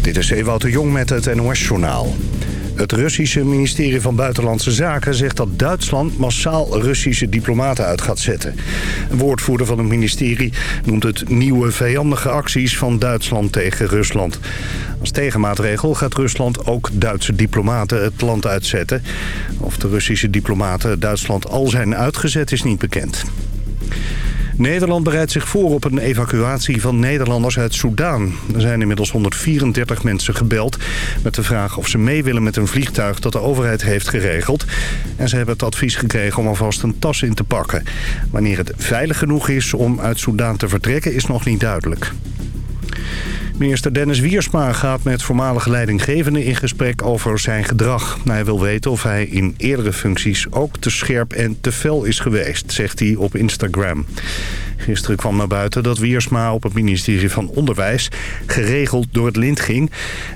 Dit is Ewout de Jong met het NOS-journaal. Het Russische ministerie van Buitenlandse Zaken zegt dat Duitsland massaal Russische diplomaten uit gaat zetten. Een woordvoerder van het ministerie noemt het nieuwe vijandige acties van Duitsland tegen Rusland. Als tegenmaatregel gaat Rusland ook Duitse diplomaten het land uitzetten. Of de Russische diplomaten Duitsland al zijn uitgezet is niet bekend. Nederland bereidt zich voor op een evacuatie van Nederlanders uit Soedan. Er zijn inmiddels 134 mensen gebeld met de vraag of ze mee willen met een vliegtuig dat de overheid heeft geregeld. En ze hebben het advies gekregen om alvast een tas in te pakken. Wanneer het veilig genoeg is om uit Soedan te vertrekken is nog niet duidelijk. Minister Dennis Wiersma gaat met voormalige leidinggevenden in gesprek over zijn gedrag. Hij wil weten of hij in eerdere functies ook te scherp en te fel is geweest, zegt hij op Instagram. Gisteren kwam naar buiten dat Wiersma op het ministerie van Onderwijs geregeld door het lint ging.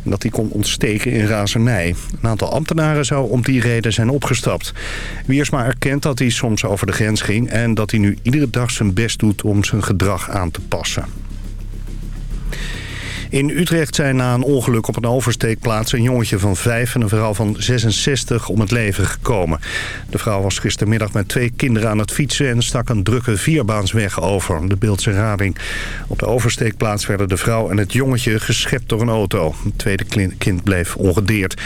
En dat hij kon ontsteken in razernij. Een aantal ambtenaren zou om die reden zijn opgestapt. Wiersma erkent dat hij soms over de grens ging en dat hij nu iedere dag zijn best doet om zijn gedrag aan te passen. In Utrecht zijn na een ongeluk op een oversteekplaats... een jongetje van 5 en een vrouw van 66 om het leven gekomen. De vrouw was gistermiddag met twee kinderen aan het fietsen... en stak een drukke vierbaansweg over, de Beeldse Rading. Op de oversteekplaats werden de vrouw en het jongetje geschept door een auto. Het tweede kind bleef ongedeerd.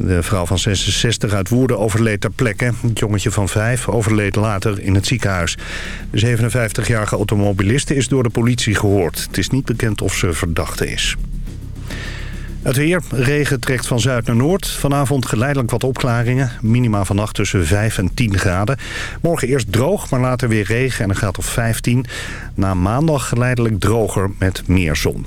De vrouw van 66 uit Woerden overleed ter plekke. Het jongetje van 5 overleed later in het ziekenhuis. De 57-jarige automobiliste is door de politie gehoord. Het is niet bekend of ze verdachte is. Het weer. Regen trekt van zuid naar noord. Vanavond geleidelijk wat opklaringen. Minima vannacht tussen 5 en 10 graden. Morgen eerst droog, maar later weer regen en een graad of 15. Na maandag geleidelijk droger met meer zon.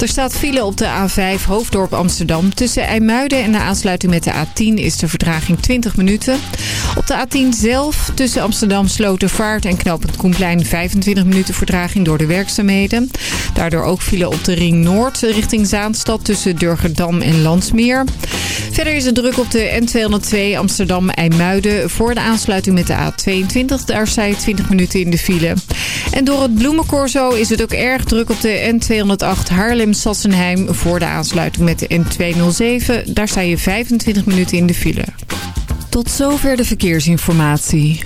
Er staat file op de A5 Hoofddorp Amsterdam. Tussen IJmuiden en de aansluiting met de A10 is de vertraging 20 minuten. Op de A10 zelf tussen Amsterdam Slotervaart en Knoopend Koenplein 25 minuten vertraging door de werkzaamheden. Daardoor ook file op de Ring Noord richting Zaanstad tussen Durgerdam en Landsmeer. Verder is het druk op de N202 Amsterdam-IJmuiden voor de aansluiting met de A22. Daar je 20 minuten in de file. En door het bloemencorso is het ook erg druk op de N208 Haarlem-Sassenheim voor de aansluiting met de N207. Daar sta je 25 minuten in de file. Tot zover de verkeersinformatie.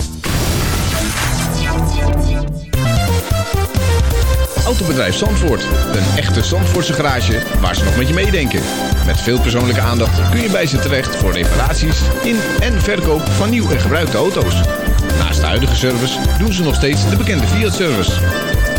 Autobedrijf Zandvoort. Een echte Zandvoortse garage waar ze nog met je meedenken. Met veel persoonlijke aandacht kun je bij ze terecht voor reparaties in en verkoop van nieuw en gebruikte auto's. Naast de huidige service doen ze nog steeds de bekende Fiat-service.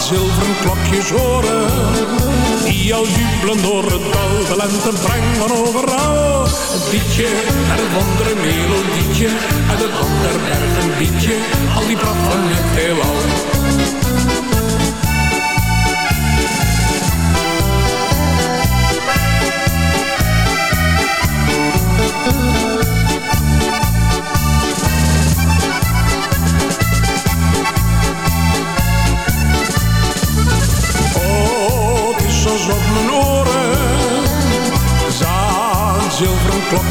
zilveren klokjes horen. Die al jubelen door het dal, de lente brengen van overal. Een liedje en een andere melodietje, en een ander al die pracht van heelal.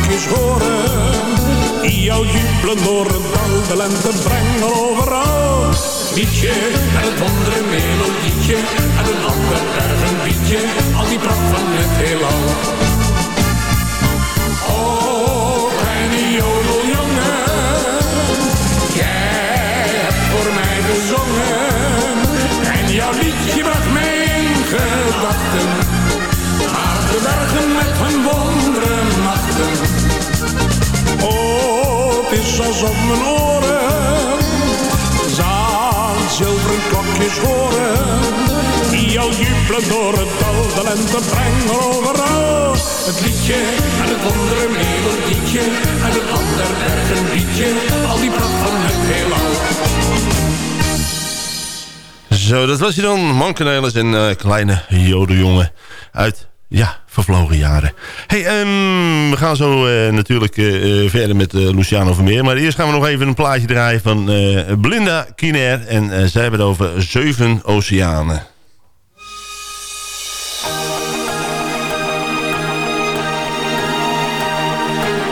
zachtjes horen. Jou jubelen horen, het de lente brengen overal. Liedje, en het wondere melodietje, en een ander duivenbietje, al die pracht Is alsof mijn oren zaan zilveren klokjes horen. Die al jubelen door het dal, de lente brengen overal. Het liedje en het andere melodietje en het ander een liedje. Al die pracht van het heelal. Zo, dat was hij dan. Mankenelis en uh, kleine jodenjongen uit, ja, vervlogen jaren. hey, um, we gaan zo uh, natuurlijk uh, verder met Luciano Vermeer. Maar eerst gaan we nog even een plaatje draaien van Belinda Kiner. En zij hebben het over zeven oceanen.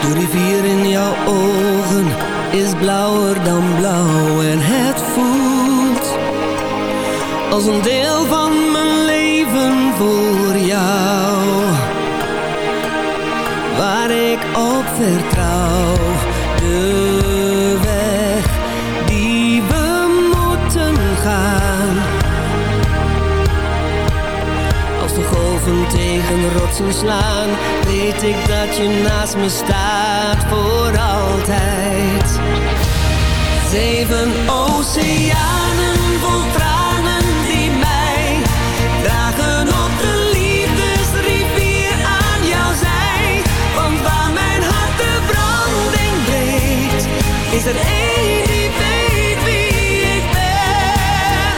De rivier in jouw ogen is blauwer dan blauw en het voelt als een deel van mijn leven voor jou. Waar ik op vertrouw, de weg die we moeten gaan. Als de golven tegen rotsen slaan, weet ik dat je naast me staat voor altijd. Zeven oceanen is er één die weet wie ik ben.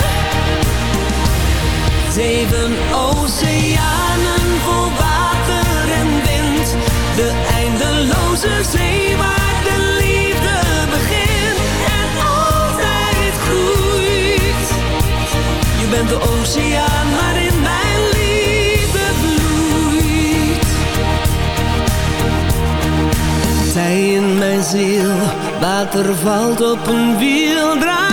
Zeven oceanen vol water en wind, de eindeloze zee waar de liefde begint en altijd groeit. Je bent de oceaan waarin mijn liefde bloeit. Zij in mijn ziel, water valt op een wiel, draait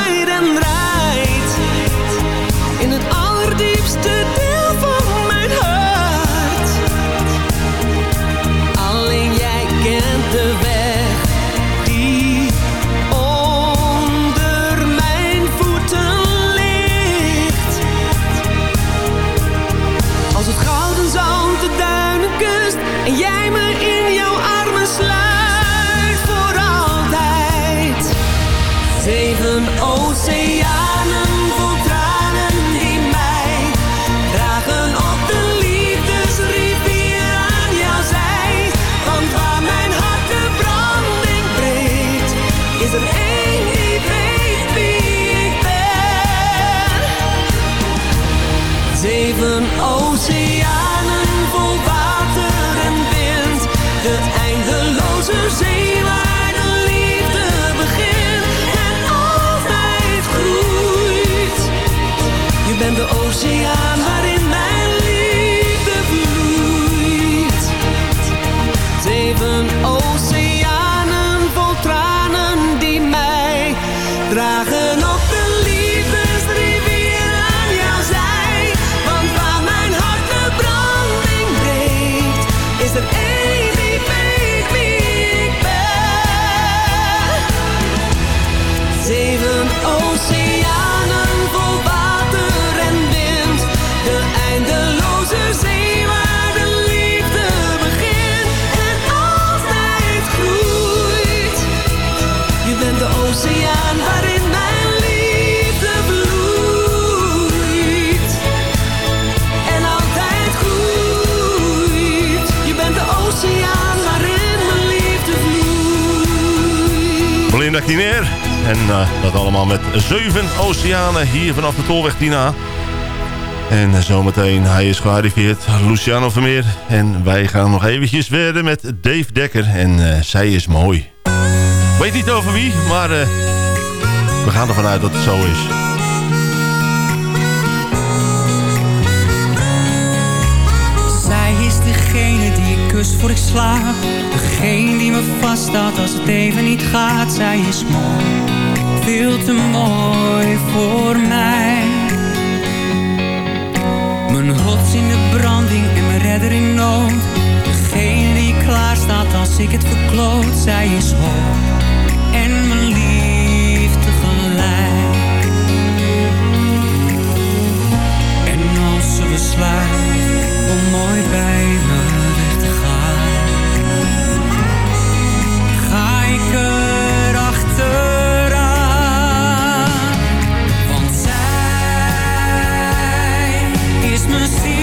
En uh, dat allemaal met zeven oceanen hier vanaf de Tolweg Tina. En uh, zometeen, hij is gearriveerd, Luciano Vermeer. En wij gaan nog eventjes verder met Dave Dekker. En uh, zij is mooi. Weet niet over wie, maar we gaan ervan uit dat het zo is. Zij is degene die ik kus voor ik slaap. Degene die me vasthoudt als het even niet gaat. Zij is mooi, veel te mooi voor mij. Mijn rots in de branding en mijn redder in nood. Degene die klaar staat als ik het verkloot. Zij is hoog en is mijn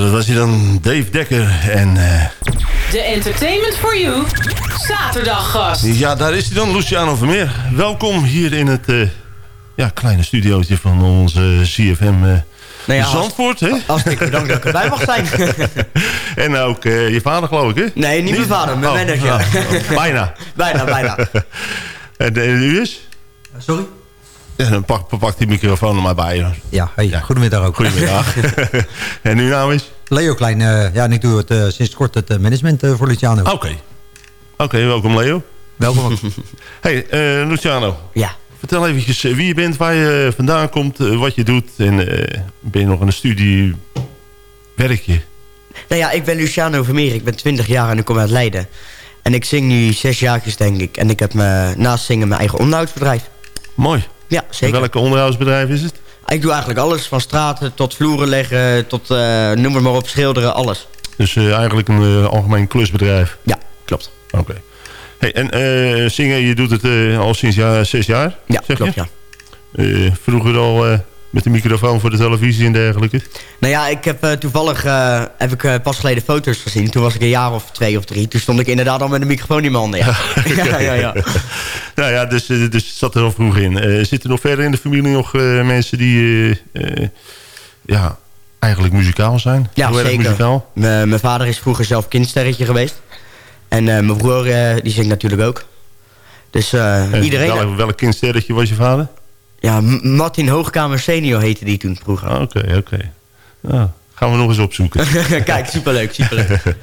dat was hij dan, Dave Dekker. En eh, De Entertainment for You zaterdaggast. ja, daar is hij dan, Luciano Vermeer. Welkom hier in het eh, ja, kleine studiootje van onze CFM eh Nou ja, Zandvoort. Hè? Hartstikke bedankt dat ik erbij mag zijn. en ook eh, je vader, geloof ik, hè? Nee, niet mijn vader, mijn Oh, manager. oh, bijna. bijna, bijna. En, en u is? Sorry? Ja, dan pak, pak die microfoon er maar bij. Ja, hey, goedemiddag ook. Goedemiddag. en uw naam is? Leo Klein, eh, ja, en ik doe het, eh, sinds kort het eh, management eh, voor Luciano. Oké. Oké, welkom Leo. Welkom. Hey, eh, Luciano. Ja. Vertel eventjes eh, wie je bent, waar je vandaan komt, eh, wat je doet. En eh, ben je nog in de studie? Werk je? Nou ja, ik ben Luciano Vermeer. Ik ben 20 jaar en ik kom uit Leiden. En ik zing nu zes jaartjes, denk ik. En ik heb me, naast zingen mijn eigen onderhoudsbedrijf. Mooi. Ja, En zeker. welke onderhoudsbedrijf is het? Ik doe eigenlijk alles. Van straten tot vloeren leggen, tot eh, noem het maar op, schilderen, alles. Dus eh, eigenlijk een eh, algemeen klusbedrijf. Ja, klopt. Oké. Hey, en zingen, je doet het al sinds ja, zes jaar? Ja, zeg klopt, je? ja. Vroeger al met de microfoon voor de televisie en dergelijke? Nou ja, ik heb eh, toevallig eh, heb ik, eh, pas geleden foto's gezien. Toen was ik een jaar of twee of drie. Toen stond ik inderdaad al met een microfoon in mijn handen. Ja, ja, ja. ja. nou ja, dus, dus het zat er al vroeg in. Zitten er nog verder in de familie nog mensen die ja, eigenlijk muzikaal zijn? Ja, zeker. muzikaal? Mijn vader is vroeger zelf kindsterretje geweest. En mijn broer, die zingt natuurlijk ook. Dus En iedereen... Welk, welk kindsterretje was je vader? Ja, Martin Hoogkamer senior heette die toen vroeger. Ah, Oké, oké. Nou, gaan we nog eens opzoeken. Kijk, superleuk, superleuk.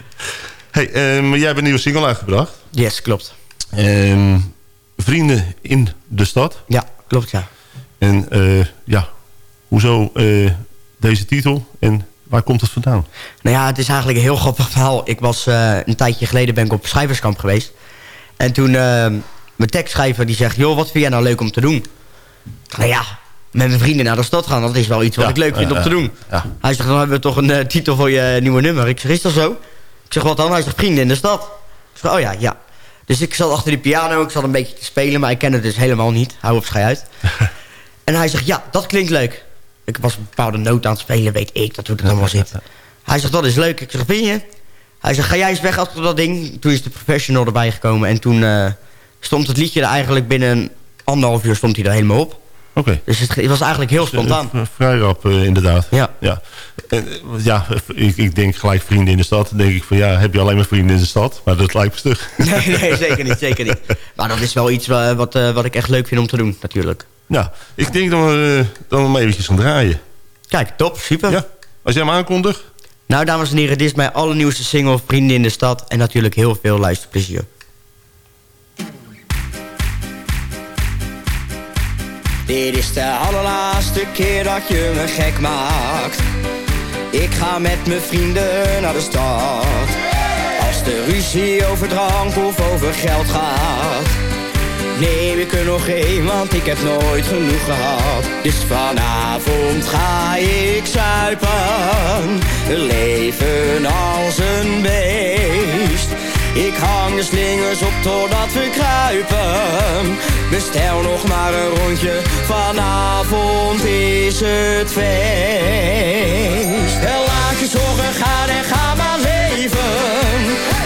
hey, eh, maar jij hebt een nieuwe single uitgebracht. Yes, klopt. Ehm, vrienden in de stad. Ja, klopt ja. En eh, ja, hoezo eh, deze titel en waar komt het vandaan? Nou ja, het is eigenlijk een heel grappig verhaal. Ik was eh, een tijdje geleden ben ik op schrijverskamp geweest. En toen uh, mijn tekstschrijver die zegt... joh, wat vind jij nou leuk om te doen? Nou ja, met mijn vrienden naar de stad gaan. Dat is wel iets wat Ja, ik leuk vind om te doen. Ja. Hij zegt, dan hebben we toch een eh, titel voor je nieuwe nummer. Ik zeg, is dat zo? Ik zeg, wat dan? Hij zegt, vrienden in de stad. Ik zeg, oh ja, ja. Dus ik zat achter die piano. Ik zat een beetje te spelen, maar ik ken het dus helemaal niet. Hou op, schei uit. en hij zegt, ja, dat klinkt leuk. Ik was een bepaalde noot aan het spelen, weet ik. Dat hoe het allemaal zit. Hij zegt, dat is leuk. Ik zeg, vind je? Hij zegt, ga jij eens weg achter dat ding. Toen is de professional erbij gekomen. En toen eh, stond het liedje er eigenlijk binnen anderhalf uur stond hij er helemaal op. Dus het, het was eigenlijk heel spontaan. Eh, Vrij rap, eh, inderdaad. Ja. Ja, En, eh, ja ik, ik denk gelijk vrienden in de stad. Dan denk ik van ja, heb je alleen maar vrienden in de stad? Maar dat lijkt me stug. Nee, nee, zeker niet, zeker niet. Maar dat is wel iets wa- wat, eh, wat ik echt leuk vind om te doen, natuurlijk. Ja, ik denk dat we, eh, we hem eventjes gaan draaien. Kijk, top, super. Ja, als jij hem aankondigt. Nou, dames en heren, dit is mijn allernieuwste single, Vrienden in de Stad. En natuurlijk heel veel luisterplezier. Dit is de allerlaatste keer dat je me gek maakt. Ik ga met mijn vrienden naar de stad. Als de ruzie over drank of over geld gaat. Neem ik er nog één, want ik heb nooit genoeg gehad. Dus vanavond ga ik zuipen. Leven als een beest. Ik hang de slingers op totdat we kruipen. Bestel nog maar een rondje, vanavond is het feest. En laat je zorgen gaan en ga maar leven.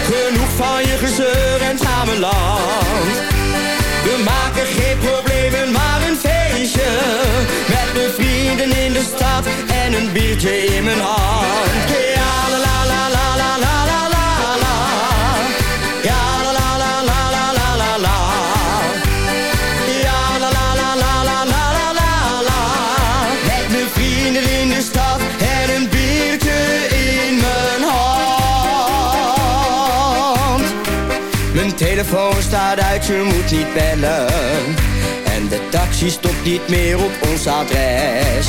Genoeg van je gezeur en het gaat mijn land. We maken geen problemen, maar een feestje. Met mijn vrienden in de stad en een biertje in mijn hand. Telefoon staat uit, je moet niet bellen. En de taxi stopt niet meer op ons adres.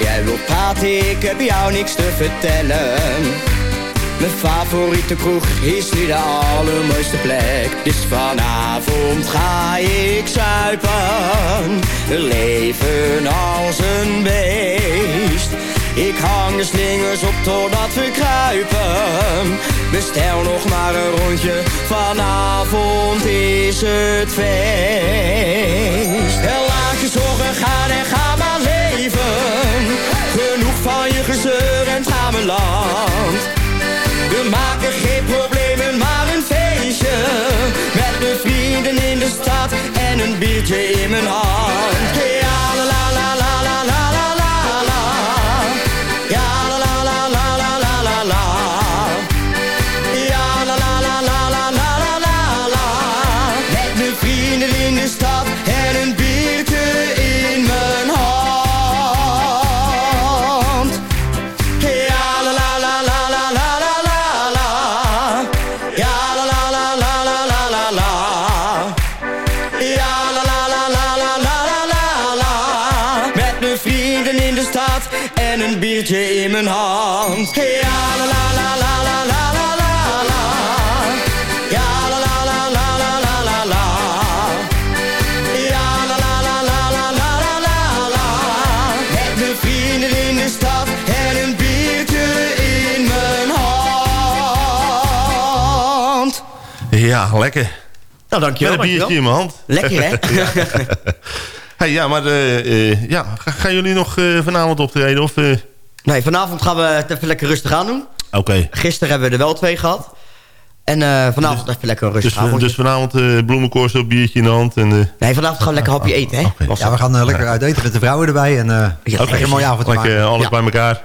Jij wilt praten, ik heb jou niks te vertellen. Mijn favoriete kroeg is nu de allermooiste plek. Dus vanavond ga ik zuipen. Leven als een beest. Ik hang de slingers op totdat we kruipen. Bestel nog maar een rondje, vanavond is het feest. En laat je zorgen gaan en ga maar leven. Genoeg van je gezeur en het land. We maken geen problemen, maar een feestje. Met mijn vrienden in de stad en een biertje in mijn hand. Ja, la la la la Ja, lekker. Nou, dankjewel. Met een biertje dankjewel. in mijn hand. Lekker, hè? hey, ja, maar eh, eh, ja, ga- gaan jullie nog eh, vanavond optreden? Of, eh? Nee, vanavond gaan we het even lekker rustig aan doen. Oké. Gisteren hebben we er wel twee gehad. En eh, vanavond even lekker een rustig Dus, dus vanavond eh bloemenkorst, biertje in de hand. En, eh, Nee, vanavond gaan we lekker hapje eten, hè? Ja, we gaan lekker uit eten met de vrouwen erbij. En eh lekker een mooie avond lekker maken. alles Ja. bij elkaar.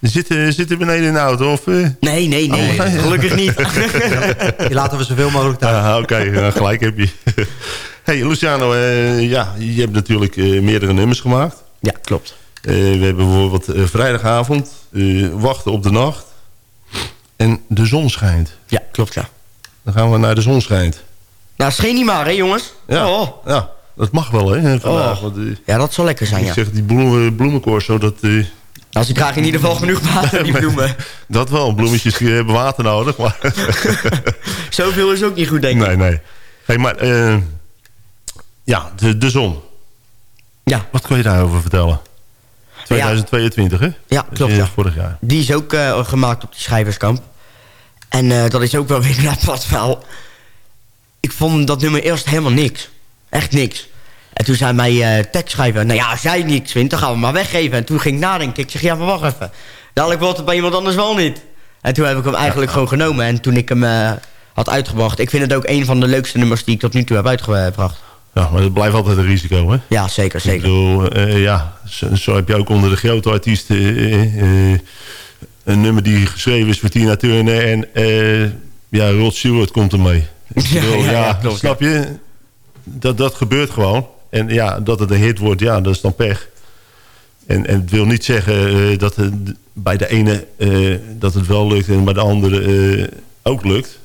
Zitten, zitten beneden in de auto? Of, eh? Nee, nee, nee. Oh. Gelukkig niet. Die laten we zoveel mogelijk thuis. Ah, Oké, nou, gelijk heb je. hey, Luciano, eh, ja, je hebt natuurlijk eh, meerdere nummers gemaakt. ja, klopt. We hebben bijvoorbeeld vrijdagavond, wachten op de nacht. En de zon schijnt. Ja, klopt, ja. Dan gaan we naar de zon schijnt. Nou, scheen niet maar, hè jongens? Ja, Oh. ja dat mag wel, hè, vandaag. Oh. Want, Ja, dat zal lekker zijn, ik ja. zeg, die bloemen, bloemencorso, dat... eh, Nou, ze krijgen in ieder geval genoeg water, die bloemen. dat wel, bloemetjes die hebben water nodig, maar... Zoveel is ook niet goed, denk ik. nee, nee. Hey, maar, eh, ja, de, de zon. Ja. Wat kun je daarover vertellen? 2022, hè? Ja, klopt, eh, ja. Vorig jaar. Die is ook eh, gemaakt op die schrijverskamp. En eh, dat is ook wel weer een apart verhaal. Ik vond dat nummer eerst helemaal niks. Echt niks. En toen zei mijn eh tekstschrijver... Nou ja, als jij niks vindt, dan gaan we maar weggeven. En toen ging ik nadenken. Ik zeg, ja, maar wacht even. Dadelijk wordt het bij iemand anders wel niet. En toen heb ik hem eigenlijk gewoon genomen. En toen ik hem eh, had uitgebracht... Ik vind het ook een van de leukste nummers die ik tot nu toe heb uitgebracht. Ja, maar het blijft altijd een risico, hè? Ja, zeker, Ik zeker. bedoel, eh, ja, zo, zo heb je ook onder de grote artiesten... een nummer die geschreven is voor Tina Turner... en ja, Rod Stewart komt ermee. Ik Ja, ja, ja, snap je? Dat, dat gebeurt gewoon. En ja, dat het een hit wordt, ja, dat is dan pech. En, en het wil niet zeggen eh, dat het bij de ene eh, dat het wel lukt... en bij de andere eh, ook lukt.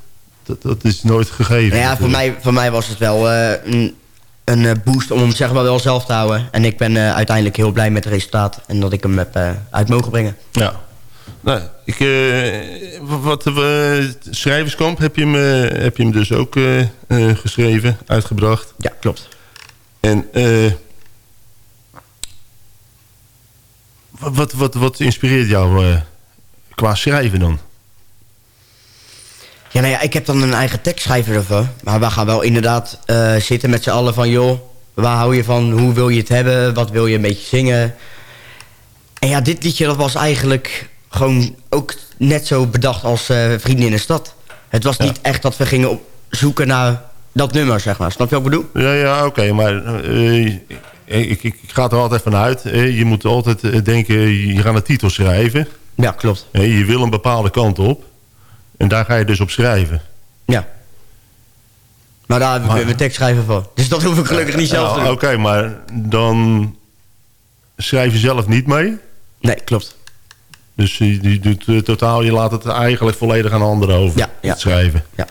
Dat, dat is nooit gegeven. Nou ja, voor mij, voor mij was het wel een, een boost om hem zeg maar wel zelf te houden. En ik ben uiteindelijk heel blij met het resultaat. En dat ik hem heb uit mogen brengen. Ja. Nou, ik, wat eh, schrijverskamp heb je hem, heb je hem dus ook geschreven, uitgebracht. Ja, klopt. En eh, wat, wat, wat, inspireert jou eh, qua schrijven dan? Ja, nou ja, ik heb dan een eigen tekstschrijver ervoor. Maar we gaan wel inderdaad eh, zitten met z'n allen van... joh, waar hou je van? Hoe wil je het hebben? Wat wil je een beetje zingen? En ja, dit liedje dat was eigenlijk gewoon ook net zo bedacht als Vrienden in de Stad. Het was niet echt dat we gingen op zoeken naar dat nummer, zeg maar. Snap je wat ik bedoel? Ja, ja oké, maar eh, ik, ik, ik ga er altijd vanuit. eh, je moet altijd eh, denken, je gaat een titel schrijven. Ja, klopt. Je wil een bepaalde kant op. En daar ga je dus op schrijven. Ja. Maar daar heb ik Maar- weer mijn tekstschrijver voor. Dus dat hoef ik gelukkig niet zelf te doen. Oké, maar dan schrijf je zelf niet mee. Nee, klopt. Dus je, doet totaal, je laat het eigenlijk volledig aan anderen over. Ja, ja. Het schrijven. Ja.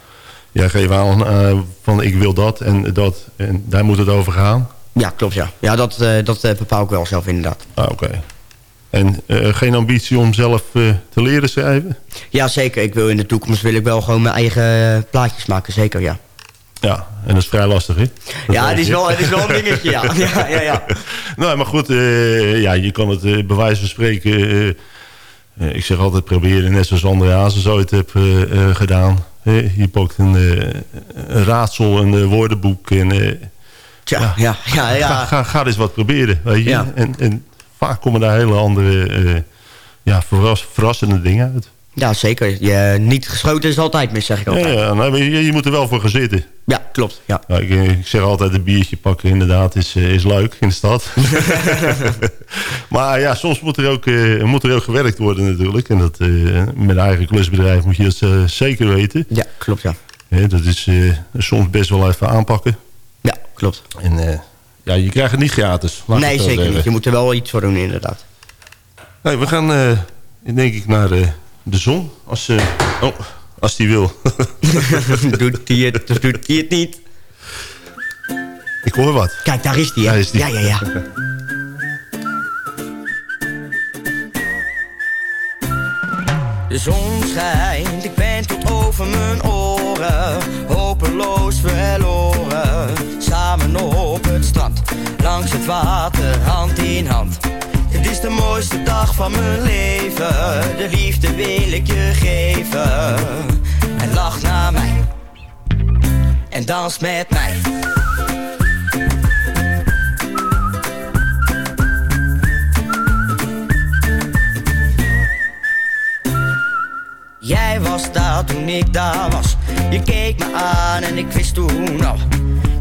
Jij geeft aan eh, van ik wil dat en dat. En daar moet het over gaan. Ja, klopt, ja. Ja, dat, eh, dat eh, bepaal ik wel zelf inderdaad. Ah, oké. En geen ambitie om zelf te leren schrijven? Ja, zeker. Ik wil in de toekomst wil ik wel gewoon mijn eigen plaatjes maken, zeker, ja. Ja, en dat is vrij lastig, hè? Dat ja, het is, wel, het is wel een dingetje, ja. ja, ja, ja. nou, maar goed, ja, je kan het bij wijze van spreken... ik zeg altijd proberen, net zoals André Hazes ooit heb eh, eh, gedaan. Je pakt een, eh, een raadsel, een eh, woordenboek en... eh, Tja, ja, ja, ja. Ga, ga, ga eens wat proberen, weet je. Ja. En, en vaak komen daar hele andere, ja, verras, verrassende dingen uit. Ja, zeker. Je, niet geschoten is altijd mis, zeg ik altijd. ja, nou, je, je moet er wel voor gaan zitten. Ja, klopt. Ja. Ik, eh, ik zeg altijd, een biertje pakken inderdaad is, eh, is leuk in de stad. maar ja, soms moet er, ook, eh, moet er ook gewerkt worden natuurlijk. En dat, met eigen klusbedrijf moet je dat zeker weten. ja, klopt, ja. Dat is soms best wel even aanpakken. Ja, klopt. En ja, je krijgt het niet gratis. nee, zeker niet. Je moet er wel iets voor doen, inderdaad. Nee, we gaan denk ik naar de zon. Als, eh, oh, als die wil. doet hij het doet hij het niet? ik hoor wat. Kijk, daar is die, hè? Daar is die. Ja, ja, ja. De zon schijnt, ik ben tot over mijn oren. Hopeloos verloren. Samen op het strand, langs het water, hand in hand. Is de mooiste dag van mijn leven. De liefde wil ik je geven. En lach naar mij. En dans met mij. Jij was daar toen ik daar was. Je keek me aan en ik wist toen al.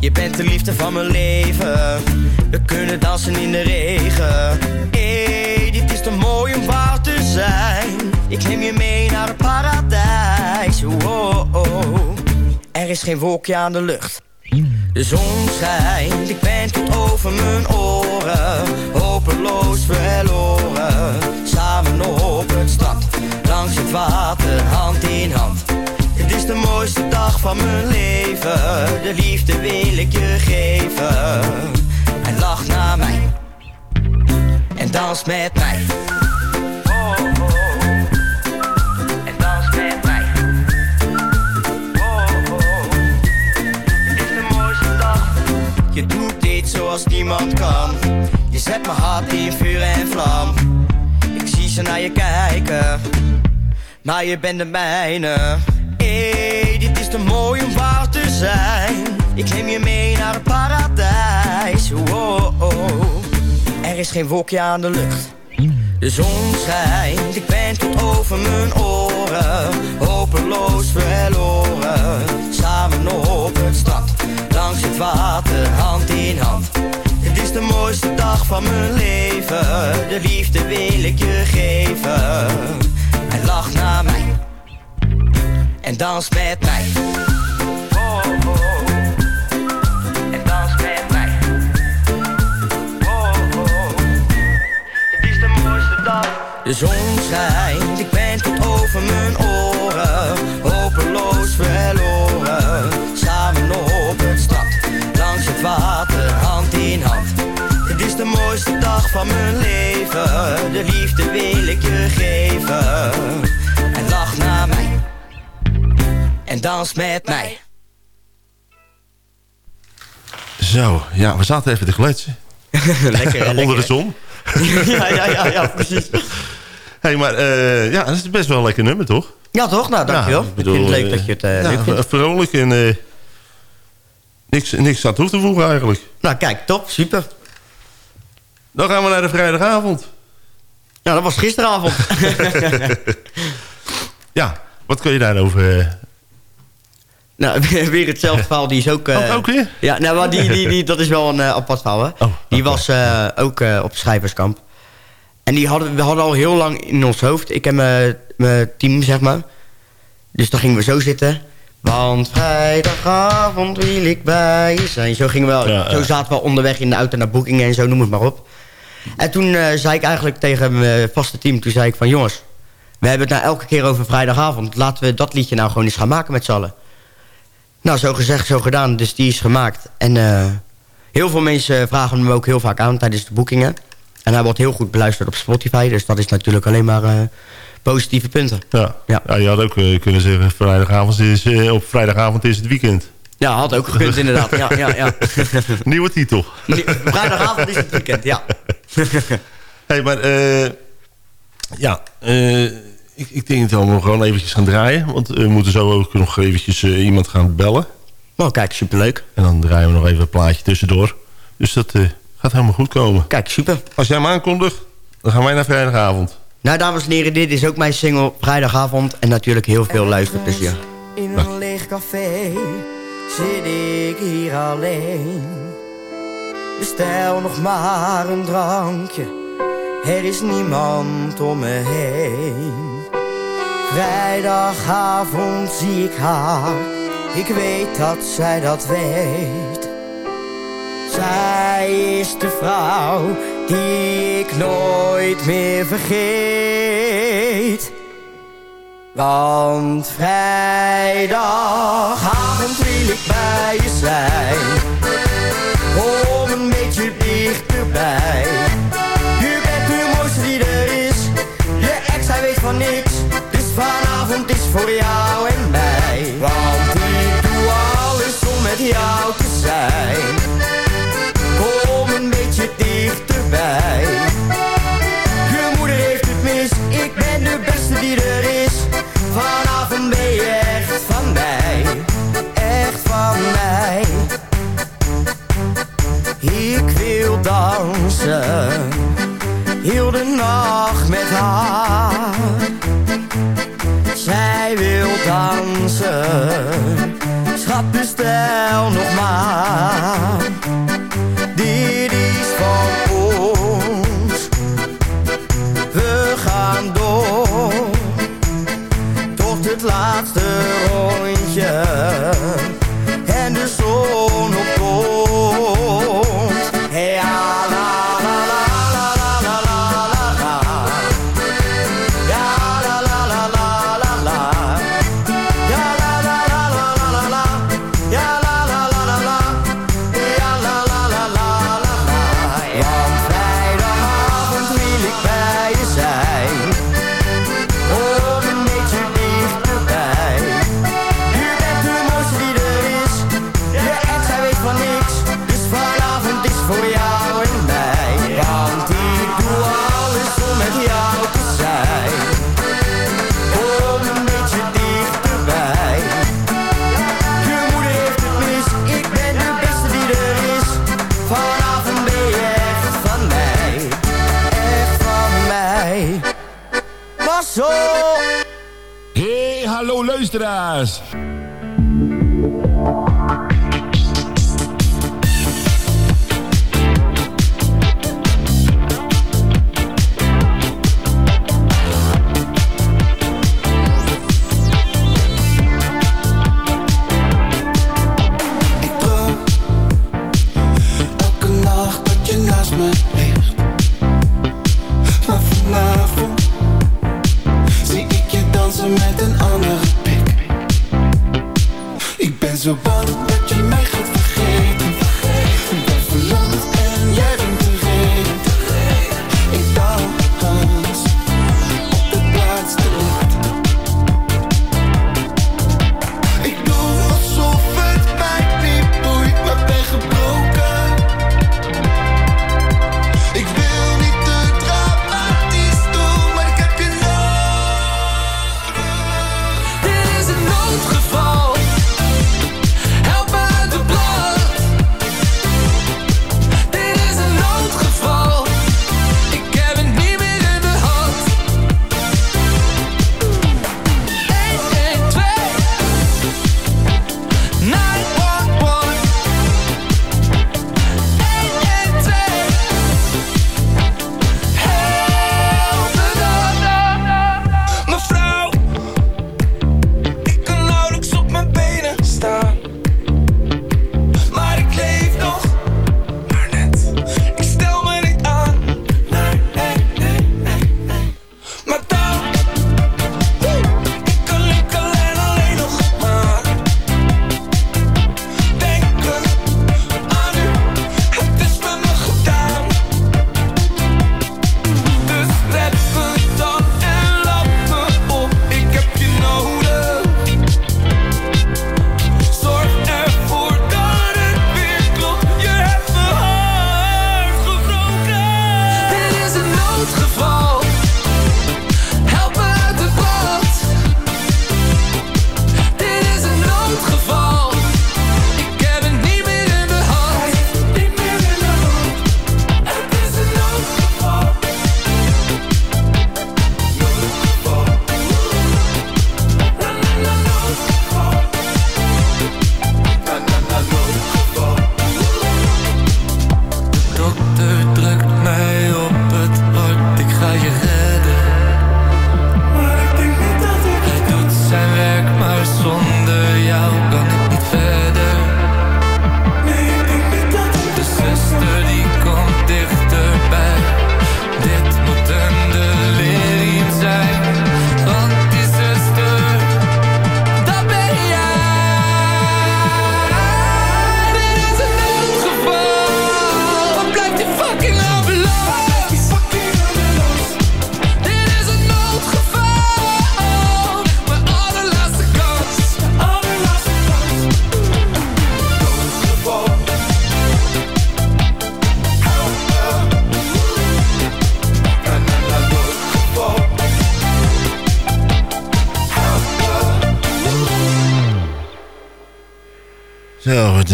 Je bent de liefde van mijn leven. We kunnen dansen in de regen. Hey, dit is te mooi om waar te zijn. Ik neem je mee naar het paradijs. Oh. Er is geen wolkje aan de lucht. De zon schijnt, ik ben tot over mijn oren. Hopeloos verloren. Samen op het strand, langs het water, hand in hand. Is de mooiste dag van mijn leven. De liefde wil ik je geven. En lach naar mij. En dans met mij. En dans met mij. Het is de mooiste dag. Je doet dit zoals niemand kan. Je zet mijn hart in vuur en vlam. Ik zie ze naar je kijken. Maar je bent de mijne. Hey, dit is te mooi om waar te zijn. Ik neem je mee naar het paradijs. Oh. Er is geen wolkje aan de lucht. De zon schijnt, ik ben tot over mijn oren. Hopeloos verloren. Samen op het strand, langs het water, hand in hand. Het is de mooiste dag van mijn leven. De liefde wil ik je geven. En dans met mij. Oh, dans met mij. Het is de mooiste dag. De zon schijnt, ik ben tot over mijn oren. Hopeloos verloren. Samen op het strand, langs het water, hand in hand. Het is de mooiste dag van mijn leven. De liefde wil ik je geven. En lach naar. En dans met mij. Zo, ja, we zaten even te kletsen. lekker, Onder de zon. ja, ja, ja, ja, precies. hey, maar eh, ja, dat is best wel een lekker nummer, toch? Ja, toch? Nou, dankjewel. Ja, ik, vind het leuk dat je het eh, ja, leuk vindt. vrolijk en eh, niks, niks aan toe te voegen eigenlijk. Nou, kijk, top, super. Dan gaan we naar de vrijdagavond. Ja, dat was gisteravond. Ja, wat kun je daarover... eh, nou, weer hetzelfde verhaal. Die is ook... eh, Oh, ook weer? Ja, nou, maar die, die, die, dat is wel een eh, apart verhaal, hè. Oh, die was eh, ook eh, op schrijverskamp. En die hadden we hadden al heel lang in ons hoofd. Ik en mijn mijn team, zeg maar. Dus dan gingen we zo zitten. Want vrijdagavond wil ik bij je zijn. Zo, gingen we, Ja, zo zaten we onderweg in de auto naar boekingen en zo, noem het maar op. En toen eh, zei ik eigenlijk tegen mijn vaste team... toen zei ik van jongens, we hebben het nou elke keer over vrijdagavond. Laten we dat liedje nou gewoon eens gaan maken met z'n allen. Nou, zo gezegd, zo gedaan. Dus die is gemaakt. En eh, heel veel mensen vragen hem ook heel vaak aan tijdens de boekingen. En hij wordt heel goed beluisterd op Spotify. Dus dat is natuurlijk alleen maar eh, positieve punten. ja. Ja. Ja. je had ook eh, kunnen zeggen, vrijdagavond is, op vrijdagavond is het weekend. Ja, had ook gekund inderdaad. Ja, ja, ja. Nieuwe titel. Vrijdagavond is het weekend, ja. hey, maar eh, ja, eh, ik, ik denk dat we gewoon eventjes gaan draaien. Want we moeten zo ook nog eventjes eh, iemand gaan bellen. Nou, kijk, superleuk. En dan draaien we nog even een plaatje tussendoor. Dus dat eh, gaat helemaal goed komen. Kijk, super. Als jij hem aankondigt, dan gaan wij naar vrijdagavond. Nou, dames en heren, dit is ook mijn single Vrijdagavond. En natuurlijk heel veel luisterplezier. In een leeg café zit ik hier alleen. Bestel nog maar een drankje, er is niemand om me heen. Vrijdagavond zie ik haar, ik weet dat zij dat weet. Zij is de vrouw die ik nooit meer vergeet. Want vrijdagavond wil ik bij je zijn. Voor jou en mij. Want ik doe alles om met jou te zijn. Kom een beetje dichterbij. Je moeder heeft het mis, ik ben de beste die er is. Vanavond ben je echt van mij, echt van mij. Ik wil dansen, heel de nacht met haar. Zij wil dansen, schat bestel nog maar.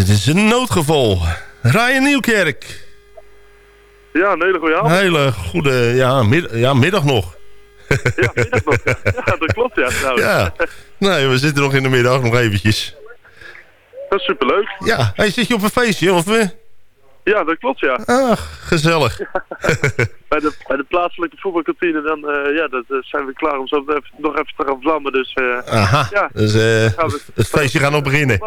Dit is een noodgeval. Ryan Nieuwkerk. Ja, een hele goede avond. Hele goede ja, mid- ja, middag nog. Ja, middag nog. Ja, dat klopt, ja. trouwens. Ja. Nee, we zitten nog in de middag, nog eventjes. Dat is superleuk. Ja, hey, zit je op een feestje of... eh? Ja, dat klopt, ja. Ach, gezellig. Bij de, bij de plaatselijke voetbalkantine, dan eh, ja, dat, eh, zijn we klaar om zo even, nog even te gaan vlammen. Dus Aha, ja. dus Gaan we- het feestje gaat nog beginnen.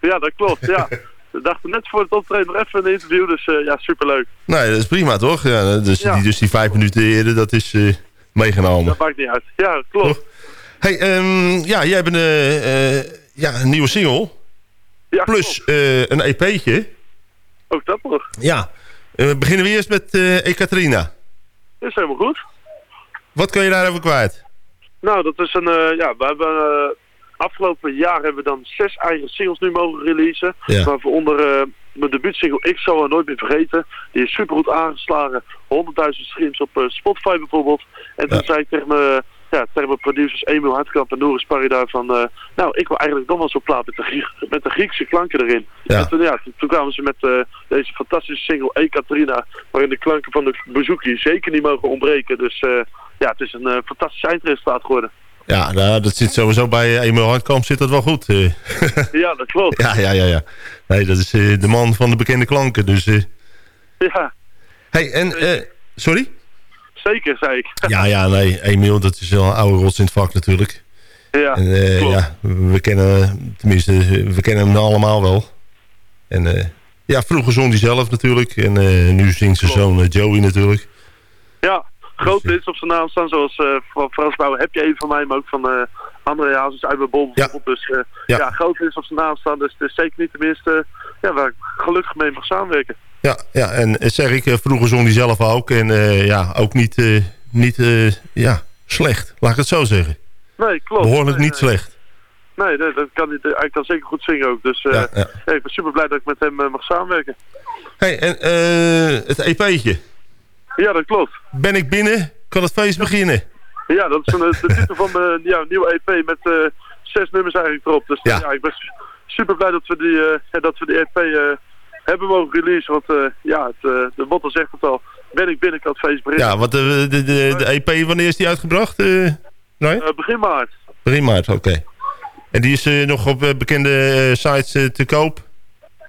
Ja, dat klopt, ja. We dachten net voor het optreden nog even een interview, dus eh, ja, superleuk. Nee, dat is prima toch? Ja, dus, Ja. Die, dus die vijf minuten eerder, dat is eh, meegenomen. Dat maakt niet uit. Ja, klopt. Hey, ehm, ja, jij hebt een, eh, eh, ja, een nieuwe single. Ja, Plus eh, een EP'tje. Ook dat nog. Ja. Eh, beginnen we eerst met eh Ekaterina. Is helemaal goed. Wat kan je daarover kwijt? Nou, dat is een, eh, ja, we hebben eh, afgelopen jaar hebben we dan zes eigen singles nu mogen releasen. Ja. Waarvoor onder eh, mijn debuutsingle Ik zal haar nooit meer vergeten. Die is supergoed aangeslagen. 100.000 streams op eh, Spotify bijvoorbeeld. En toen zei ik tegen mijn ja, tegen mijn producers Emil Hartkamp en Noris Parry daar van... eh, nou, ik wil eigenlijk nog wel zo'n plaat met de, met de Griekse klanken erin. Ja. En toen, ja, toen, kwamen ze met deze fantastische single Ekaterina... waarin de klanken van de bouzouki zeker niet mogen ontbreken. Dus ja, het is een fantastisch eindresultaat geworden. Ja, nou, dat zit sowieso bij Emil Handkamp zit dat wel goed. eh. ja, dat klopt. ja, ja, ja, ja. Nee, dat is eh, de man van de bekende klanken. Dus, eh. Ja, hey, en, eh, sorry? zeker, zei ik. Ja, ja, nee, Emil, dat is wel een oude rots in het vak natuurlijk. Ja, En, eh, ja, we kennen, tenminste, we kennen hem allemaal wel. En eh, ja, vroeger zong hij zelf natuurlijk. En eh, nu zingt zijn zoon eh, Joey natuurlijk. Ja, grote hits op zijn naam staan, zoals eh, van Frans Bouwen heb je even van mij, maar ook van eh André Hazes uit mijn bol bijvoorbeeld. Dus eh, Ja. ja. grote hits op zijn naam staan, dus het is zeker niet de minste ja, waar ik gelukkig mee mag samenwerken. Ja, ja en zeg ik, vroeger zong hij zelf ook. En ja, ook niet, niet ja, slecht, laat ik het zo zeggen. Nee, klopt. Behoorlijk niet slecht. Nee, nee, dat kan niet, hij kan zeker goed zingen ook. Dus Ja, ja. ja, ik ben super blij dat ik met hem mag samenwerken. hey, en eh, het EP'tje. Ja, dat klopt. Ben ik binnen? Kan het feest beginnen? Ja, dat is een, eh, de titel van mijn ja, nieuwe EP met eh, zes nummers eigenlijk erop. Dus Ja. ja, ik ben su- super blij dat we die, eh, dat we die EP hebben mogen releasen. Want ja, het, de motto zegt het al. Ben ik binnen, kan het feest beginnen. Ja, want de, de, de, EP, wanneer is die uitgebracht? Eh, begin maart. Begin maart, oké. En die is nog op bekende sites te koop?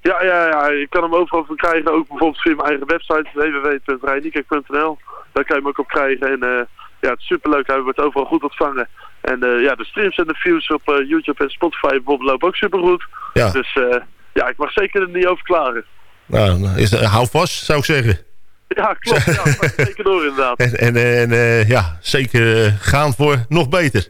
Ja, ja, ja, je kan hem overal van krijgen. Ook bijvoorbeeld via mijn eigen website www.rijniekek.nl. Daar kan je hem ook op krijgen. En eh, ja, het is superleuk. Hij wordt overal goed ontvangen. En eh, ja, de streams en de views op eh, YouTube en Spotify bijvoorbeeld lopen ook supergoed. Ja. Dus ja, ik mag zeker er niet over klagen. Nou, is, hou vast, zou ik zeggen. Ja, klopt. Ja, zeker door inderdaad. En, en, en ja, zeker gaan voor nog beter.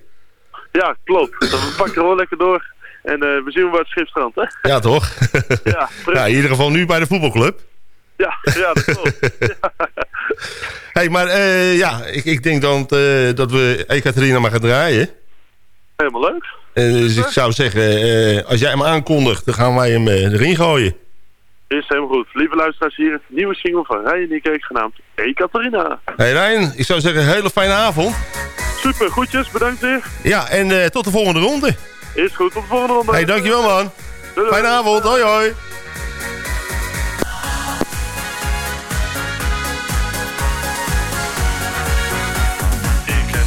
Ja, klopt. We pakken gewoon lekker door. En eh, we zien wel waar het schip strandt, hè? Ja, toch? Ja, ja, in ieder geval nu bij de voetbalclub. Ja, ja dat klopt. hey, maar eh, ja, ik, ik denk dan eh, dat we Ekaterina maar gaan draaien. Helemaal leuk. Eh, dus ik zou zeggen, als jij hem aankondigt, dan gaan wij hem erin gooien. Is helemaal goed. Lieve luisteraars, hier een nieuwe single van Ryan Niekerk genaamd Ekaterina. Hey Rijn, ik zou zeggen, hele fijne avond. Super, goedjes, bedankt weer. Ja, en tot de volgende ronde. Is goed, tot de volgende ronde. Hey, dankjewel man. Doei, doei. Fijne avond, hoi hoi. Ik heb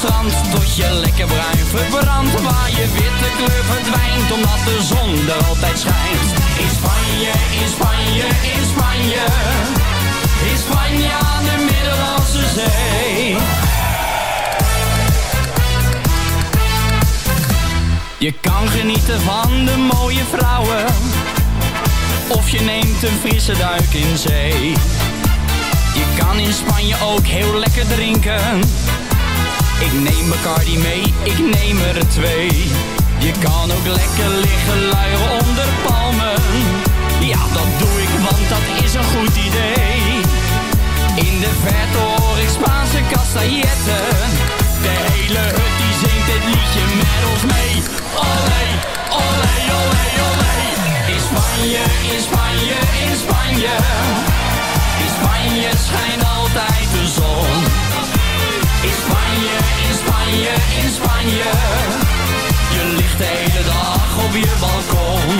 strand Tot je lekker bruin verbrandt Waar je witte kleur verdwijnt Omdat de zon er altijd schijnt. In Spanje, in Spanje, in Spanje. In Spanje aan de Middellandse Zee. Je kan genieten van de mooie vrouwen Of je neemt een frisse duik in zee. Je kan in Spanje ook heel lekker drinken Ik neem Bacardi mee, ik neem er twee. Je kan ook lekker liggen luieren onder palmen. Ja, dat doe ik, want dat is een goed idee. In de verte hoor ik Spaanse castailletten. De hele hut die zingt dit liedje met ons mee. Olé, olé, olé, olé. In Spanje, in Spanje, in Spanje. In Spanje schijnt altijd de zon In Spanje, in Spanje, in Spanje. Je ligt de hele dag op je balkon.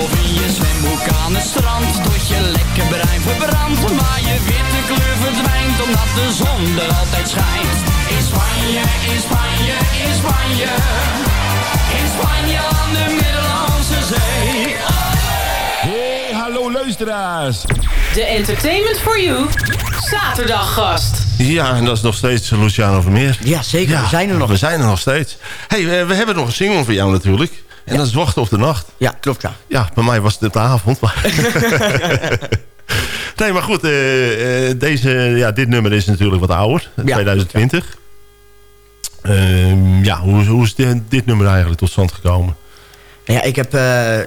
Of in je zwembroek aan het strand Tot je lekker bruin verbrandt. Maar je witte kleur verdwijnt Omdat de zon er altijd schijnt. In Spanje, in Spanje, in Spanje. In Spanje aan de Middellandse Zee. Hey, hallo luisteraars. De Entertainment for You. Zaterdaggast. Ja, en dat is nog steeds Luciano Vermeer. Ja, zeker. we zijn er nog. We zijn er nog steeds. hey, we, we hebben nog een single voor jou natuurlijk. En dat is Wachten op de Nacht. Ja, klopt ja. Ja, bij mij was het de avond. Maar nee, maar goed. eh, eh, deze, ja, dit nummer is natuurlijk wat ouder. 2020. Ehm, ja, hoe, hoe is dit, dit nummer eigenlijk tot stand gekomen? Nou ja, ik heb... eh,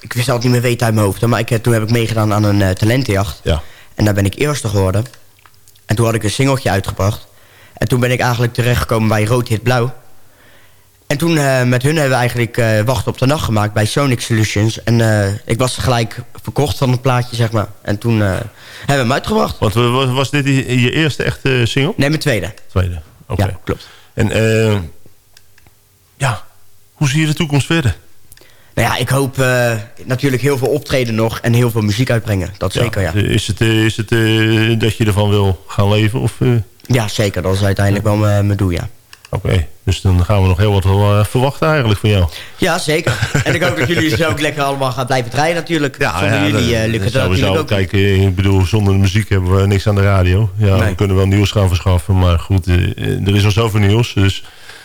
ik wist het niet meer weten uit mijn hoofd. Maar ik, toen heb ik meegedaan aan een talentenjacht. Ja. En daar ben ik eerste geworden. En toen had ik een singeltje uitgebracht. En toen ben ik eigenlijk terechtgekomen bij Rood Hit Blauw. En toen eh, met hun hebben we eigenlijk eh Wacht op de Nacht gemaakt bij Sonic Solutions. En eh, ik was gelijk verkocht van het plaatje, zeg maar. En toen hebben we hem uitgebracht. Want was, dit je eerste echte single? Nee, mijn tweede. Tweede, oké. Ja, klopt. En ja, hoe zie je de toekomst verder? Nou ja, ik hoop eh, natuurlijk heel veel optreden nog en heel veel muziek uitbrengen. Dat zeker, ja. eh, Is het, eh, is het dat je ervan wil gaan leven? Of? Ja, zeker. Dat is uiteindelijk wel mijn doel, ja. Oké, dus dan gaan we nog heel wat verwachten eigenlijk van jou. Ja, zeker. En ik hoop dat jullie zo ook lekker allemaal gaan blijven draaien natuurlijk. Ja, Zonder jullie eh, lukt het natuurlijk ook. Kijk, ik bedoel, zonder muziek hebben we niks aan de radio. Ja, Nee. we kunnen wel nieuws gaan verschaffen, maar goed, er is al zoveel nieuws. Dus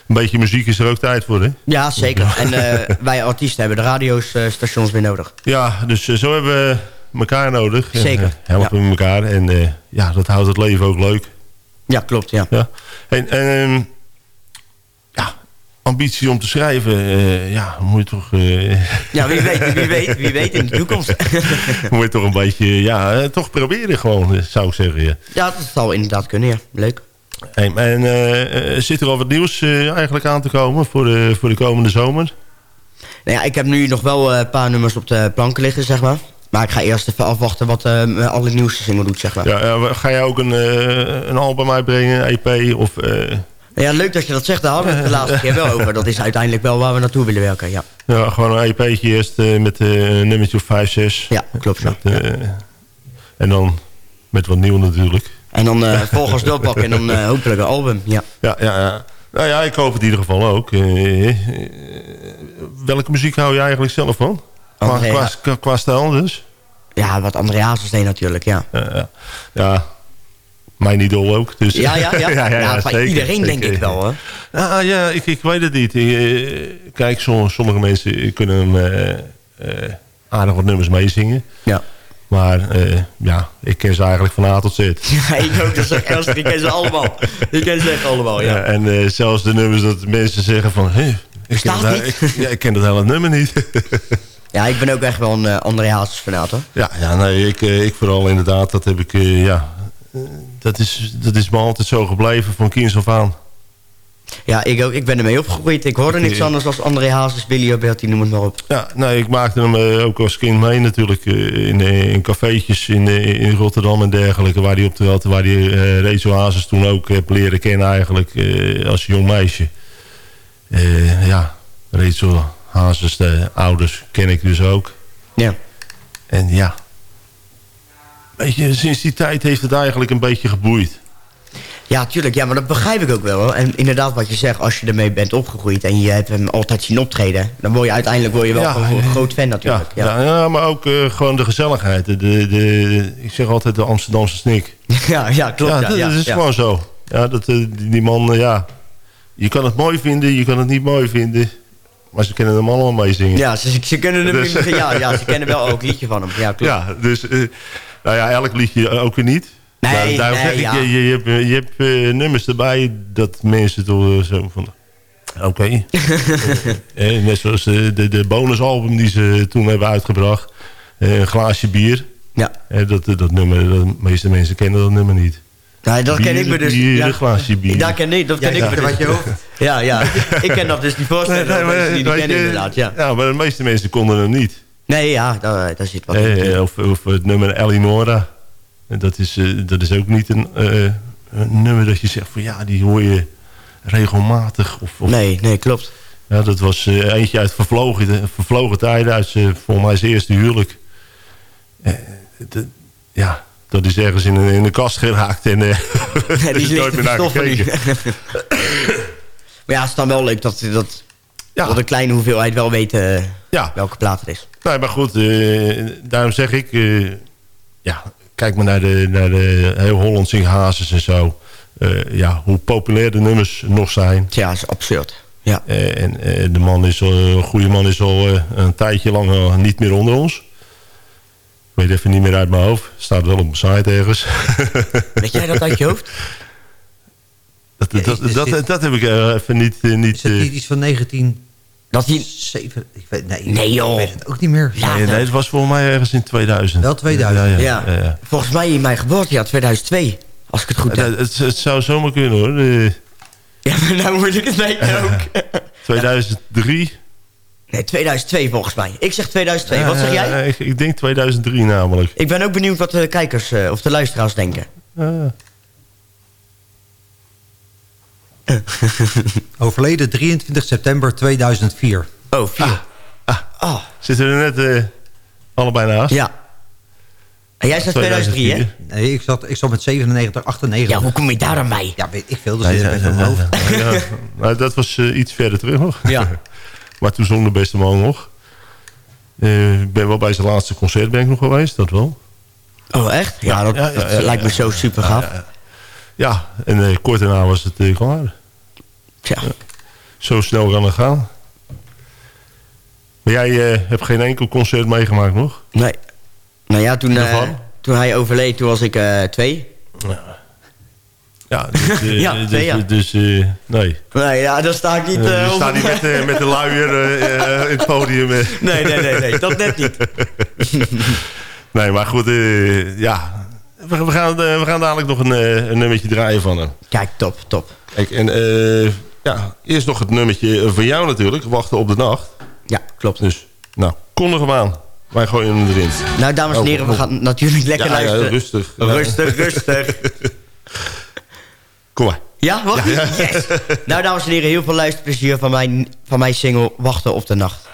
een beetje muziek is er ook tijd voor, hè? Ja, zeker. En eh, wij artiesten hebben de radiostations weer nodig. Ja, dus eh, zo hebben we elkaar nodig. En, Zeker, eh, helpen we elkaar. En ja, dat houdt het leven ook leuk. Ja, klopt, ja. Ja. En, ehm, ja, ambitie om te schrijven, ja, moet je toch... Ja, wie weet, wie weet, wie weet in de toekomst. moet je toch een beetje, ja, toch proberen gewoon, zou ik zeggen. Ja. ja, dat zal inderdaad kunnen, ja. Leuk. Hey, en eh, eh, zit er al wat nieuws eh, eigenlijk aan te komen voor de, voor de komende zomer? Nou ja, ik heb nu nog wel een paar nummers op de planken liggen, zeg maar. Maar ik ga eerst even afwachten wat eh mijn allernieuwste single doet, zeg maar. Ja, ga jij ook een, een album uitbrengen, EP? Of, eh, Ja, leuk dat je dat zegt. Daar hadden we het de laatste keer wel over. Dat is uiteindelijk wel waar we naartoe willen werken, ja. Ja, gewoon een EP'tje eerst met een nummertje of 5, 6. Ja, klopt. Met, en dan met wat nieuw natuurlijk. En dan eh volgens doorpakken en dan eh, hopelijk een album. Ja. Ja, ja, ja. Nou ja, ik hoop het in ieder geval ook. Eh, welke muziek hou je eigenlijk zelf van? Qua, Andrea. qua, qua, qua stijl dus? ja, wat André Hazes deed natuurlijk, ja. Ja, ja. ja, mijn idool ook. Dus. Ja, ja, ja. Ja, van iedereen denk ik wel, hè. Ja, ja ik, ik weet het niet. Eh, kijk, som- sommige mensen kunnen eh, eh, aardig wat nummers meezingen. Ja. Maar eh, ja, ik ken ze eigenlijk van A tot Z. Ja, ik ook, dat is. Ik ken ze allemaal. Ik ken ze echt allemaal, ja. Ja, en eh, zelfs de nummers dat mensen zeggen van... Hé, ik, ken dat- ik, ja, ik ken dat hele nummer niet. Ja, ik ben ook echt wel een uh, André Hazes fanaat, hoor. ja, ja nee, ik, eh, ik vooral inderdaad. Dat heb ik, eh, ja... eh, dat, is, dat is me altijd zo gebleven van kinds af aan. Ja, ik ook. Ik ben ermee opgegroeid. Ik hoorde Ik, niks anders dan André Hazes, Willy Alberti, noem het maar op. Ja, nee, ik maakte hem eh, ook als kind mee natuurlijk eh, in, eh, in cafeetjes in, in Rotterdam en dergelijke. Waar hij op de waar eh Rachel Hazes toen ook heb leren kennen eigenlijk als jong meisje. Ja, Rachel Hazes, de ouders, ken ik dus ook. Ja. En ja, weet je, sinds die tijd heeft het eigenlijk een beetje geboeid. Ja, tuurlijk. Ja, maar dat begrijp ik ook wel. En inderdaad, wat je zegt, als je ermee bent opgegroeid... en je hebt hem altijd zien optreden... dan word je uiteindelijk word je wel Ja, gewoon een groot fan natuurlijk. Ja, Ja, ja, maar ook eh, gewoon de gezelligheid. De, de, ik zeg altijd de Amsterdamse snik. ja, ja, klopt. Ja, dat, is gewoon zo. Ja, dat, eh, die man, eh, ja... Je kan het mooi vinden, je kan het niet mooi vinden. Maar ze kennen hem allemaal meezingen. Ja, ze, ze kunnen hem... Dus- ja, ja, ze kennen wel ook een liedje van hem. Ja, klopt. Ja, dus... eh, nou ja, elk liedje ook weer niet. Nee, Daar- daarom nee, zeg ik, ja. je, je, je hebt, je hebt eh, nummers erbij dat mensen toch eh, zo van... Oké. Eh, net zoals eh, de, de bonusalbum die ze toen hebben uitgebracht. Eh, een glaasje bier. Ja. Eh, dat, dat nummer, de meeste mensen kennen dat nummer niet. Nee, dat ken ik me dus. bier, ja. een glaasje bier. Dat ken ik, dat ken Ja, ik me ja, dus. wat je hoofd. Ja, ja. Ik ken dat dus niet voorstellen. Nee, nee, maar, mensen die die kennen inderdaad, ja. Ja, maar de meeste mensen konden hem niet. Nee, ja, daar, daar zit wat in. Eh, of, of het nummer Elinora. En Dat is, eh, dat is ook niet een, eh, een nummer dat je zegt van ja, die hoor je regelmatig. Of, of- Nee, nee, klopt. Ja, dat was eh, eentje uit vervlogen, vervlogen tijden, uit volgens mij zijn eerste huwelijk. Ja, dat is ergens in in de kast geraakt en er die is ligt nooit meer naar gekeken. Maar ja, het is dan wel leuk dat, dat, Ja. dat een kleine hoeveelheid wel weet eh, Ja. welke plaat het is. Nee, maar goed, daarom zeg ik... ja, kijk maar naar de, naar de heel Holland Zing Hazes en zo. Eh, ja, hoe populair de nummers nog zijn. Ja, dat is absurd. Ja. Eh, en eh, de man is al, een goede man is al een tijdje lang niet meer onder ons. Ik weet even niet meer uit mijn hoofd. Staat wel op mijn site ergens. Weet jij dat uit je hoofd? dat, Ja, dat, is dat, dit- dat heb ik even niet... niet Is het niet iets van 19... Dat hij... 7, ik weet, nee, Nee, joh. ik weet het ook niet meer. Ja, nee, nee, het was volgens mij ergens in 2000. Wel 2000. Ja, ja, Ja. ja, ja. Volgens mij in mijn geboortejaar 2002. Als ik het goed heb. het, het zou zomaar kunnen hoor. Eh, Ja, maar nou moet ik het weten ook. 2003. Nee, 2002 volgens mij. Ik zeg 2002. Wat zeg jij? ik, ik denk 2003 namelijk. Ik ben ook benieuwd wat de kijkers eh, of de luisteraars denken. Eh, Overleden 23 september 2004. Oh, vier. Oh, zitten we er net eh, allebei naast? ja. En jij zegt 2003, hè? Nee, ik zat, ik zat met 97, 98. Ja, hoe kom je daar aan mij? Ja, weet ik veel. Dus met ja, mijn hoofd. ja, ja. Maar dat was eh, iets verder terug nog. Ja. maar toen zong de beste man nog. Eh, Ik ben wel bij zijn laatste concert ben ik nog geweest, dat wel. Oh, echt? Ja, dat, Ja, ja, dat ja, lijkt me zo super gaaf. Ja, ja. Ja, en kort daarna was het klaar. Tja. Zo snel kan het gaan. Maar jij eh, hebt geen enkel concert meegemaakt nog? Nee. Nou ja, toen, Daarvan? toen hij overleed, toen was ik eh, twee. Ja, dus, Ja, dus, twee jaar. dus eh, nee. Nee, ja, daar sta ik niet... Je op- staat niet met, eh, met de luier in het podium. Nee, nee, nee, nee, dat net niet. Nee, maar goed, ja. We, we gaan, we gaan dadelijk nog een, een nummertje draaien van hem. Kijk, top, top. Kijk, en ja, eerst nog het nummertje van jou natuurlijk. Wachten op de nacht. Ja, klopt. Dus, nou, kondig hem aan. Wij gooien hem erin. Nou, dames en Oh, heren, we oh. gaan natuurlijk lekker Ja, ja, luisteren. rustig. Rustig, rustig. Kom maar. Ja, wacht. Yes. Nou, dames en heren, heel veel luisterplezier van mijn, van mijn single Wachten op de Nacht.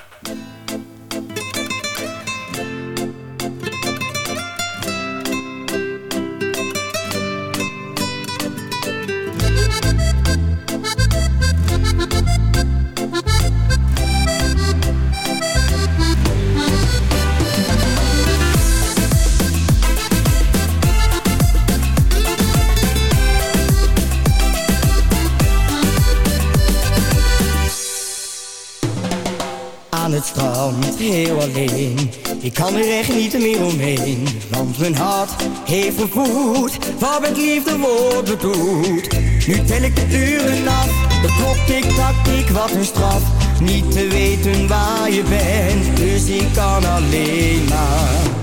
Ik kan er echt niet meer omheen, want mijn hart heeft gevoed wat met liefde wordt bedoeld. Nu tel ik de uren af, de klok tik tak tik, wat een straf. Niet te weten waar je bent, dus ik kan alleen maar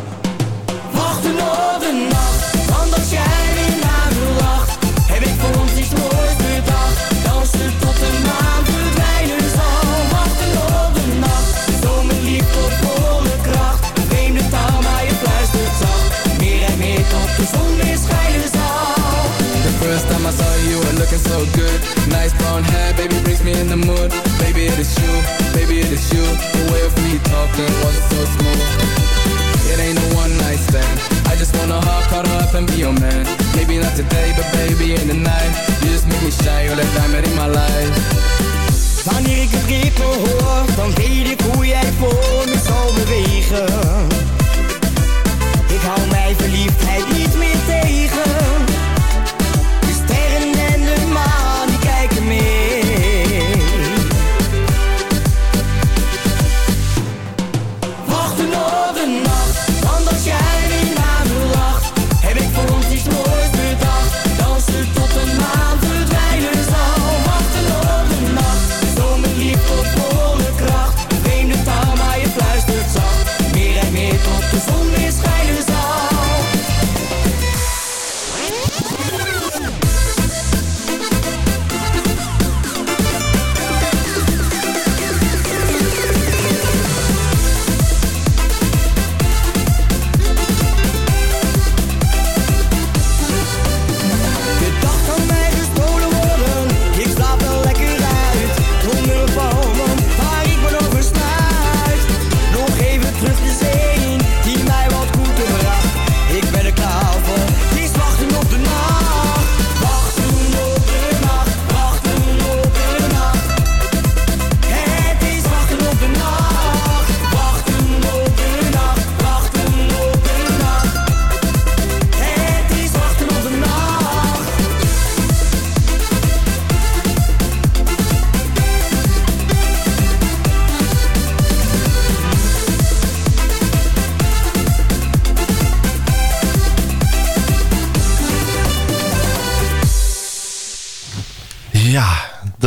looking so good. Nice brown hair, baby, brings me in the mood. Baby, it is you, baby, it is you. The way me talking was so smooth. It ain't a one night stand. I just wanna hug, cuddle up and be your man. Maybe not today, but baby, in the night. You just make me shine, you're the diamond in my life. Wanneer ik het ritme hoor, dan weet ik hoe jij voor me zal bewegen. Ik hou mijn verliefdheid niet meer tegen.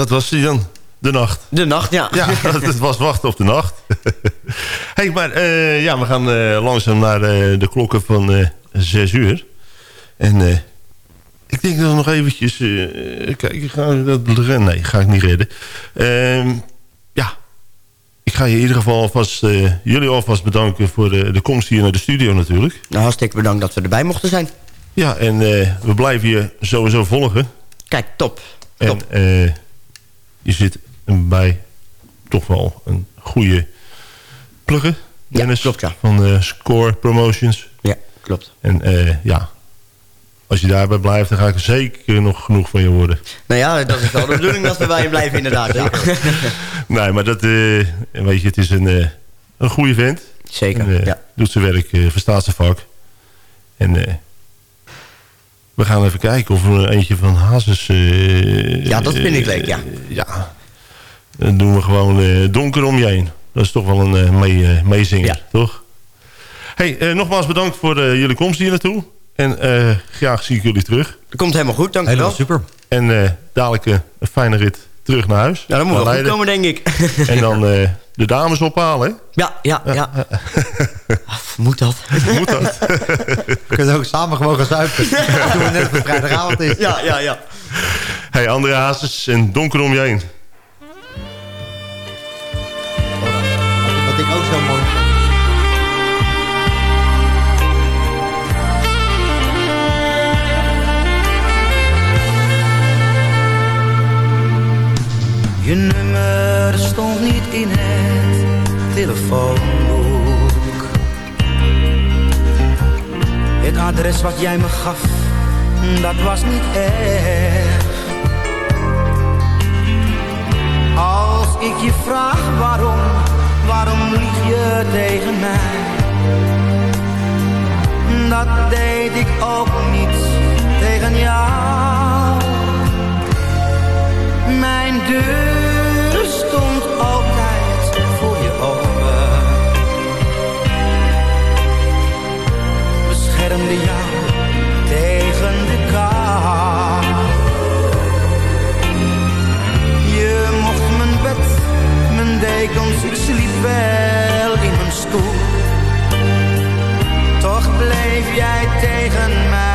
Dat was die dan. De nacht. De nacht, ja. Ja, het was wachten op de nacht. hey, maar eh, ja, we gaan eh, langzaam naar eh, de klokken van 6 uur. En ik denk dat we nog eventjes... eh kijk, ga ik dat redden? Nee, ga ik niet redden. Ehm, ja, ik ga je in ieder geval alvast, jullie alvast bedanken voor de, de komst hier naar de studio natuurlijk. Nou, hartstikke bedankt dat we erbij mochten zijn. Ja, en we blijven je sowieso volgen. Kijk, top. En eh, je zit bij toch wel een goede pluggen. Dennis, klopt, ja. Van eh, Score Promotions. Ja, klopt. En eh, ja, als je daarbij blijft, dan ga ik zeker nog genoeg van je worden. Nou ja, dat is wel de bedoeling dat we bij je blijven inderdaad. Ja. Nee, maar dat, eh, weet je, het is een, een goede vent. Zeker, En, ja. Doet zijn werk, verstaat zijn vak. En we gaan even kijken of we eentje van Hazes... eh, Ja, dat vind ik leuk, ja. eh, ja, dan doen we gewoon eh, donker om je heen. Dat is toch wel een eh, mee, eh, meezinger, toch? Hey, eh, nogmaals bedankt voor eh, jullie komst hier naartoe. En eh, graag zie ik jullie terug. Dat komt helemaal goed, dank je wel. super. En eh, dadelijk eh, een fijne rit terug naar huis. Ja, dat moet wel goed komen, denk ik. En dan eh, de dames ophalen, hè? Ja, ja, ja. Moet dat? Moet dat? We kunnen ook samen gewoon gaan zuipen. Toen we net op vrijdagavond is. Ja, ja, ja. Hey, André Hazes en donker om je heen. Je nummer stond niet in het telefoonboek. Het adres wat jij me gaf, dat was niet echt. Als ik je vraag waarom, waarom lieg je tegen mij? Dat deed ik ook niet tegen jou. Mijn deur ik sliep wel in mijn stoel. Toch bleef jij tegen mij